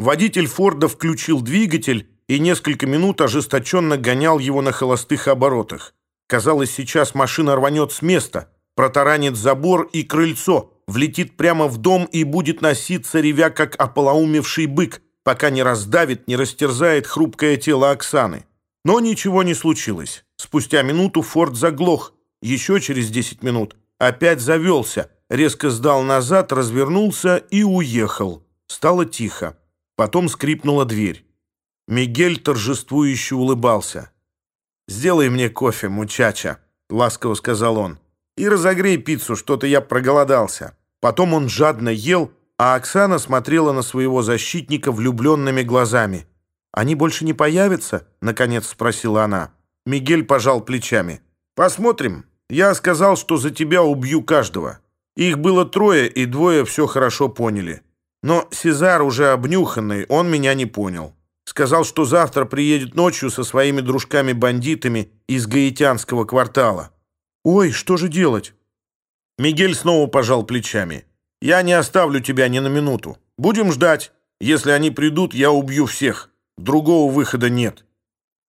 Водитель Форда включил двигатель и несколько минут ожесточенно гонял его на холостых оборотах. Казалось, сейчас машина рванет с места, протаранит забор и крыльцо, влетит прямо в дом и будет носиться, ревя, как ополоумевший бык, пока не раздавит, не растерзает хрупкое тело Оксаны. Но ничего не случилось. Спустя минуту Форд заглох. Еще через 10 минут опять завелся, резко сдал назад, развернулся и уехал. Стало тихо. Потом скрипнула дверь. Мигель торжествующе улыбался. «Сделай мне кофе, мучача», — ласково сказал он. «И разогрей пиццу, что-то я проголодался». Потом он жадно ел, а Оксана смотрела на своего защитника влюбленными глазами. «Они больше не появятся?» — наконец спросила она. Мигель пожал плечами. «Посмотрим. Я сказал, что за тебя убью каждого. Их было трое, и двое все хорошо поняли. Но Сезар, уже обнюханный, он меня не понял. Сказал, что завтра приедет ночью со своими дружками-бандитами из гаитянского квартала. «Ой, что же делать?» Мигель снова пожал плечами. «Я не оставлю тебя ни на минуту. Будем ждать. Если они придут, я убью всех. Другого выхода нет».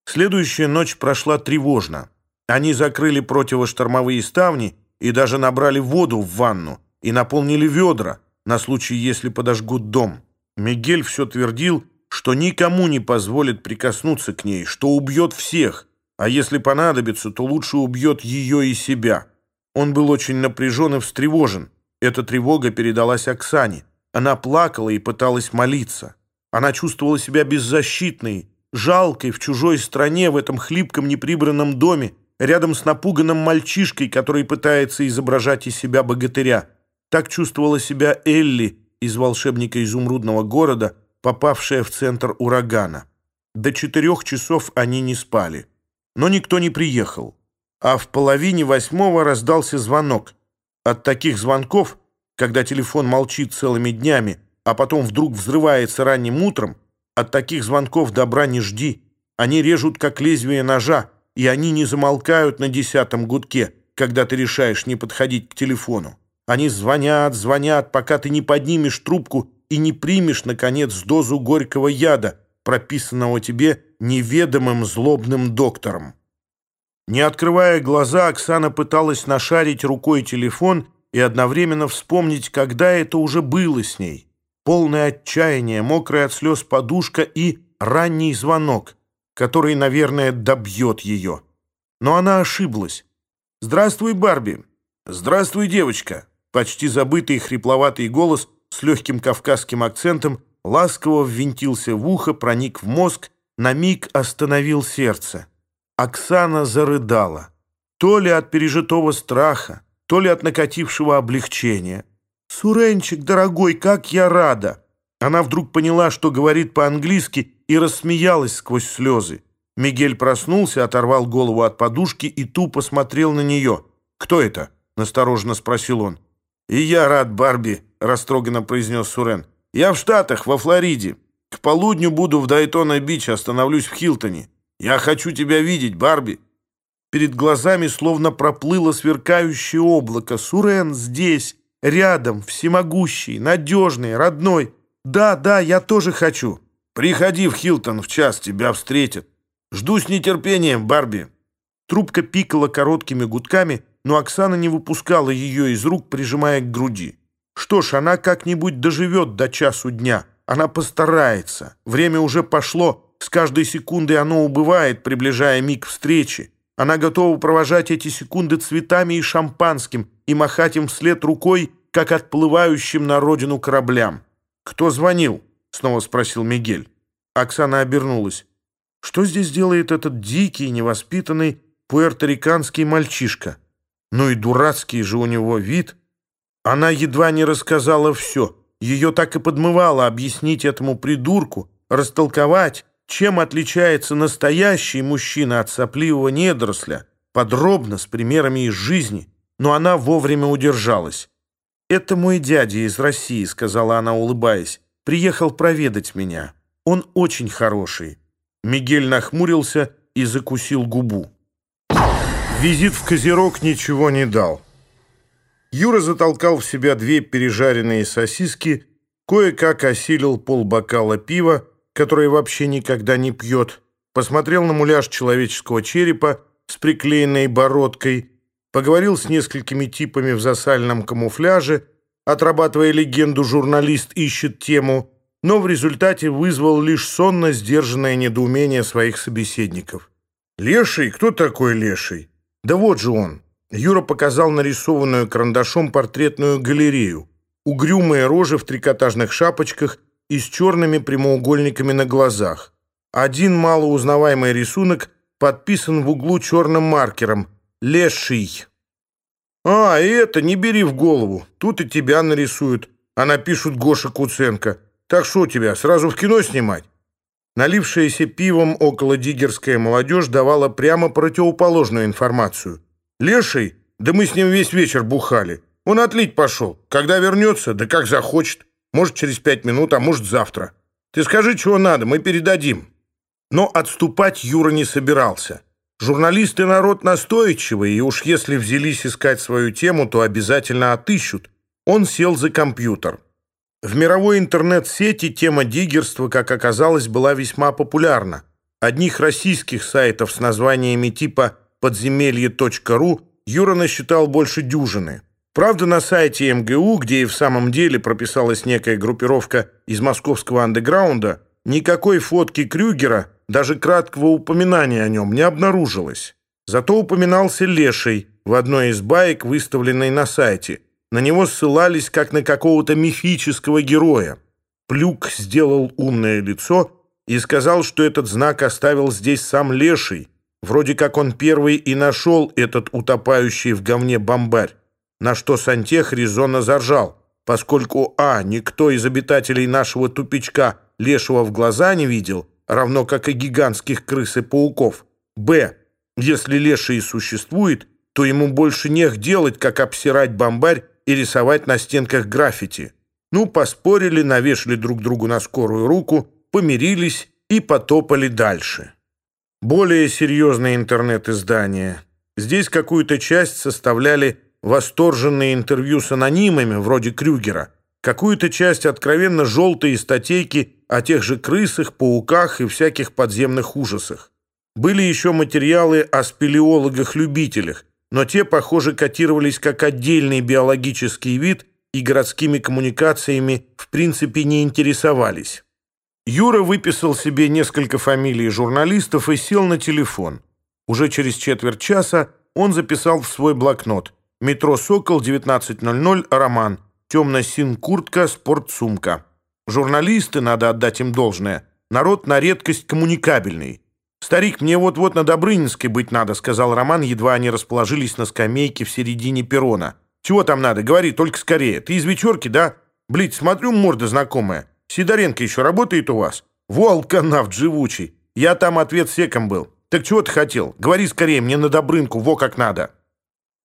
Следующая ночь прошла тревожно. Они закрыли противоштормовые ставни и даже набрали воду в ванну и наполнили ведра, на случай, если подожгут дом. Мигель все твердил, что никому не позволит прикоснуться к ней, что убьет всех, а если понадобится, то лучше убьет ее и себя. Он был очень напряжен и встревожен. Эта тревога передалась Оксане. Она плакала и пыталась молиться. Она чувствовала себя беззащитной, жалкой в чужой стране, в этом хлипком неприбранном доме, рядом с напуганным мальчишкой, который пытается изображать из себя богатыря. Так чувствовала себя Элли из «Волшебника изумрудного города», попавшая в центр урагана. До четырех часов они не спали. Но никто не приехал. А в половине восьмого раздался звонок. От таких звонков, когда телефон молчит целыми днями, а потом вдруг взрывается ранним утром, от таких звонков добра не жди. Они режут, как лезвие ножа, и они не замолкают на десятом гудке, когда ты решаешь не подходить к телефону. Они звонят, звонят, пока ты не поднимешь трубку и не примешь, наконец, дозу горького яда, прописанного тебе неведомым злобным доктором. Не открывая глаза, Оксана пыталась нашарить рукой телефон и одновременно вспомнить, когда это уже было с ней. Полное отчаяние, мокрая от слез подушка и ранний звонок, который, наверное, добьет ее. Но она ошиблась. «Здравствуй, Барби!» «Здравствуй, девочка!» Почти забытый хрипловатый голос с легким кавказским акцентом ласково ввинтился в ухо, проник в мозг, на миг остановил сердце. Оксана зарыдала. То ли от пережитого страха, то ли от накатившего облегчения. «Суренчик, дорогой, как я рада!» Она вдруг поняла, что говорит по-английски, и рассмеялась сквозь слезы. Мигель проснулся, оторвал голову от подушки и тупо смотрел на нее. «Кто это?» — настороженно спросил он. «И я рад, Барби», — растроганно произнес Сурен. «Я в Штатах, во Флориде. К полудню буду в Дайтона-Бич, остановлюсь в Хилтоне. Я хочу тебя видеть, Барби». Перед глазами словно проплыло сверкающее облако. Сурен здесь, рядом, всемогущий, надежный, родной. Да, да, я тоже хочу. Приходи в Хилтон в час, тебя встретят. Жду с нетерпением, Барби. Трубка пикала короткими гудками, но Оксана не выпускала ее из рук, прижимая к груди. Что ж, она как-нибудь доживет до часу дня. Она постарается. Время уже пошло. С каждой секундой оно убывает, приближая миг встречи. Она готова провожать эти секунды цветами и шампанским и махать им вслед рукой, как отплывающим на родину кораблям. «Кто звонил?» — снова спросил Мигель. Оксана обернулась. «Что здесь делает этот дикий, невоспитанный пуэрториканский мальчишка? Ну и дурацкий же у него вид». Она едва не рассказала все. Ее так и подмывало объяснить этому придурку, растолковать, чем отличается настоящий мужчина от сопливого недоросля, подробно, с примерами из жизни, но она вовремя удержалась. «Это мой дядя из России», — сказала она, улыбаясь. «Приехал проведать меня. Он очень хороший». Мигель нахмурился и закусил губу. Визит в Козерог ничего не дал. Юра затолкал в себя две пережаренные сосиски, кое-как осилил полбокала пива, которое вообще никогда не пьет, посмотрел на муляж человеческого черепа с приклеенной бородкой, поговорил с несколькими типами в засальном камуфляже, отрабатывая легенду «Журналист ищет тему», но в результате вызвал лишь сонно сдержанное недоумение своих собеседников. «Леший? Кто такой Леший?» «Да вот же он!» Юра показал нарисованную карандашом портретную галерею. Угрюмые рожи в трикотажных шапочках и с черными прямоугольниками на глазах. Один малоузнаваемый рисунок подписан в углу черным маркером «Леший». «А, и это не бери в голову. Тут и тебя нарисуют, а напишут Гоша Куценко. Так что тебя, сразу в кино снимать?» Налившаяся пивом около диггерская молодежь давала прямо противоположную информацию. «Леший? Да мы с ним весь вечер бухали. Он отлить пошел. Когда вернется, да как захочет. Может, через пять минут, а может, завтра. Ты скажи, чего надо, мы передадим». Но отступать Юра не собирался. Журналисты народ настойчивый, и уж если взялись искать свою тему, то обязательно отыщут. Он сел за компьютер. В мировой интернет-сети тема диггерства, как оказалось, была весьма популярна. Одних российских сайтов с названиями типа «подземелье.ру» Юра насчитал больше дюжины. Правда, на сайте МГУ, где и в самом деле прописалась некая группировка из московского андеграунда, никакой фотки Крюгера, даже краткого упоминания о нем не обнаружилось. Зато упоминался Леший в одной из баек, выставленной на сайте – на него ссылались как на какого-то мифического героя. Плюк сделал умное лицо и сказал, что этот знак оставил здесь сам Леший. Вроде как он первый и нашел этот утопающий в говне бомбарь. На что Сантех резонно заржал, поскольку а. никто из обитателей нашего тупичка Лешего в глаза не видел, равно как и гигантских крыс и пауков. б. если Леший существует, то ему больше нех делать, как обсирать бомбарь и рисовать на стенках граффити. Ну, поспорили, навешали друг другу на скорую руку, помирились и потопали дальше. Более серьезные интернет-издания. Здесь какую-то часть составляли восторженные интервью с анонимами, вроде Крюгера, какую-то часть откровенно желтые статейки о тех же крысах, пауках и всяких подземных ужасах. Были еще материалы о спелеологах-любителях, но те, похоже, котировались как отдельный биологический вид и городскими коммуникациями в принципе не интересовались. Юра выписал себе несколько фамилий журналистов и сел на телефон. Уже через четверть часа он записал в свой блокнот «Метро «Сокол», 19.00, роман, темно-син куртка, спортсумка». Журналисты, надо отдать им должное, народ на редкость коммуникабельный. Старик, мне вот-вот на Добрынинской быть надо», — сказал Роман, едва они расположились на скамейке в середине перрона. «Чего там надо? Говори, только скорее. Ты из вечерки, да? Блин, смотрю, морда знакомая. Сидоренко еще работает у вас? Волканавт живучий. Я там ответ секом был. Так чего ты хотел? Говори скорее, мне на Добрынку, во как надо».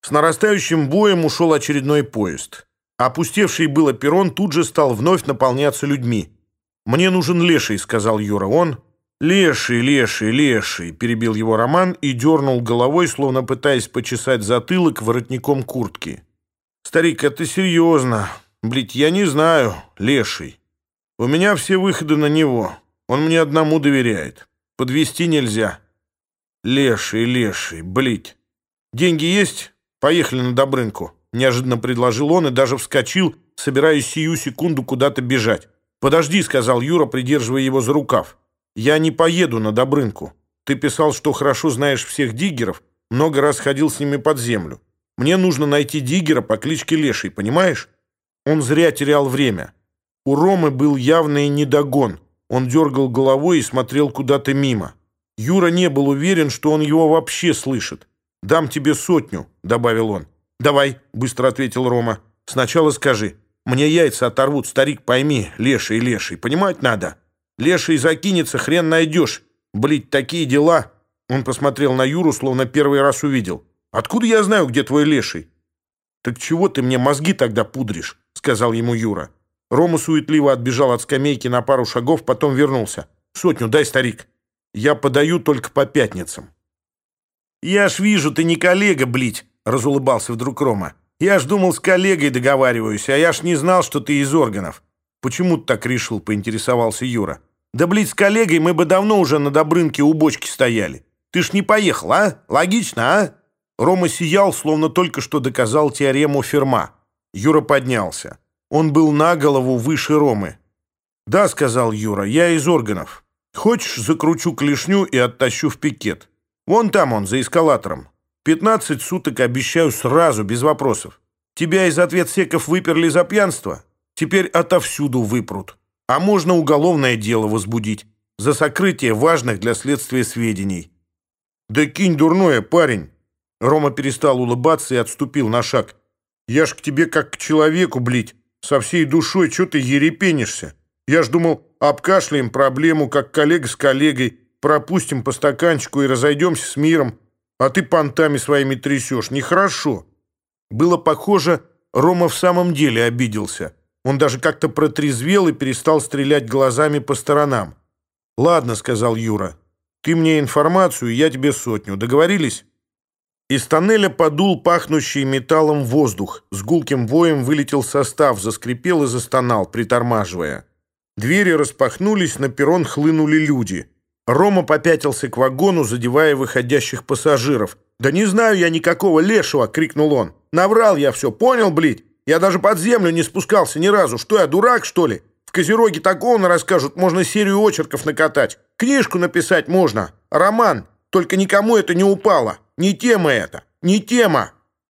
С нарастающим боем ушел очередной поезд. Опустевший было перрон тут же стал вновь наполняться людьми. «Мне нужен леший», — сказал Юра. «Он...» «Леший, леший, леший!» — перебил его Роман и дернул головой, словно пытаясь почесать затылок воротником куртки. «Старик, это серьезно. Блядь, я не знаю, леший. У меня все выходы на него. Он мне одному доверяет. Подвести нельзя. Леший, леший, блядь. Деньги есть? Поехали на Добрынку». Неожиданно предложил он и даже вскочил, собираясь сию секунду куда-то бежать. «Подожди», — сказал Юра, придерживая его за рукав. «Я не поеду на Добрынку. Ты писал, что хорошо знаешь всех диггеров, много раз ходил с ними под землю. Мне нужно найти диггера по кличке Леший, понимаешь?» Он зря терял время. У Ромы был явный недогон. Он дергал головой и смотрел куда-то мимо. Юра не был уверен, что он его вообще слышит. «Дам тебе сотню», — добавил он. «Давай», — быстро ответил Рома. «Сначала скажи. Мне яйца оторвут, старик, пойми, леший, леший. Понимать надо». Леший закинется, хрен найдешь. Блин, такие дела. Он посмотрел на Юру, словно первый раз увидел. Откуда я знаю, где твой леший? Так чего ты мне мозги тогда пудришь? Сказал ему Юра. Рома суетливо отбежал от скамейки на пару шагов, потом вернулся. Сотню дай, старик. Я подаю только по пятницам. «Я ж вижу, ты не коллега, блить!» — разулыбался вдруг Рома. «Я ж думал, с коллегой договариваюсь, а я ж не знал, что ты из органов». «Почему ты так решил?» — поинтересовался Юра. «Да, блядь, с коллегой мы бы давно уже на Добрынке у бочки стояли. Ты ж не поехал, а? Логично, а?» Рома сиял, словно только что доказал теорему Ферма. Юра поднялся. Он был на голову выше Ромы. «Да», — сказал Юра, — «я из органов. Хочешь, закручу клешню и оттащу в пикет? Вон там он, за эскалатором. Пятнадцать суток обещаю сразу, без вопросов. Тебя из ответсеков выперли за пьянство? Теперь отовсюду выпрут. а можно уголовное дело возбудить за сокрытие важных для следствия сведений». «Да кинь дурное, парень!» Рома перестал улыбаться и отступил на шаг. «Я ж к тебе как к человеку, блядь, со всей душой, что ты ерепенишься? Я ж думал, обкашляем проблему, как коллега с коллегой, пропустим по стаканчику и разойдемся с миром, а ты понтами своими трясешь. Нехорошо». Было похоже, Рома в самом деле обиделся. Он даже как-то протрезвел и перестал стрелять глазами по сторонам. «Ладно», — сказал Юра, — «ты мне информацию, я тебе сотню. Договорились?» Из тоннеля подул пахнущий металлом воздух. С гулким воем вылетел состав, заскрипел и застонал, притормаживая. Двери распахнулись, на перрон хлынули люди. Рома попятился к вагону, задевая выходящих пассажиров. «Да не знаю я никакого лешего!» — крикнул он. «Наврал я все, понял, блядь? Я даже под землю не спускался ни разу. Что я, дурак, что ли? В Козероге такого расскажут, можно серию очерков накатать. Книжку написать можно. Роман. Только никому это не упало. Не тема это. Не тема.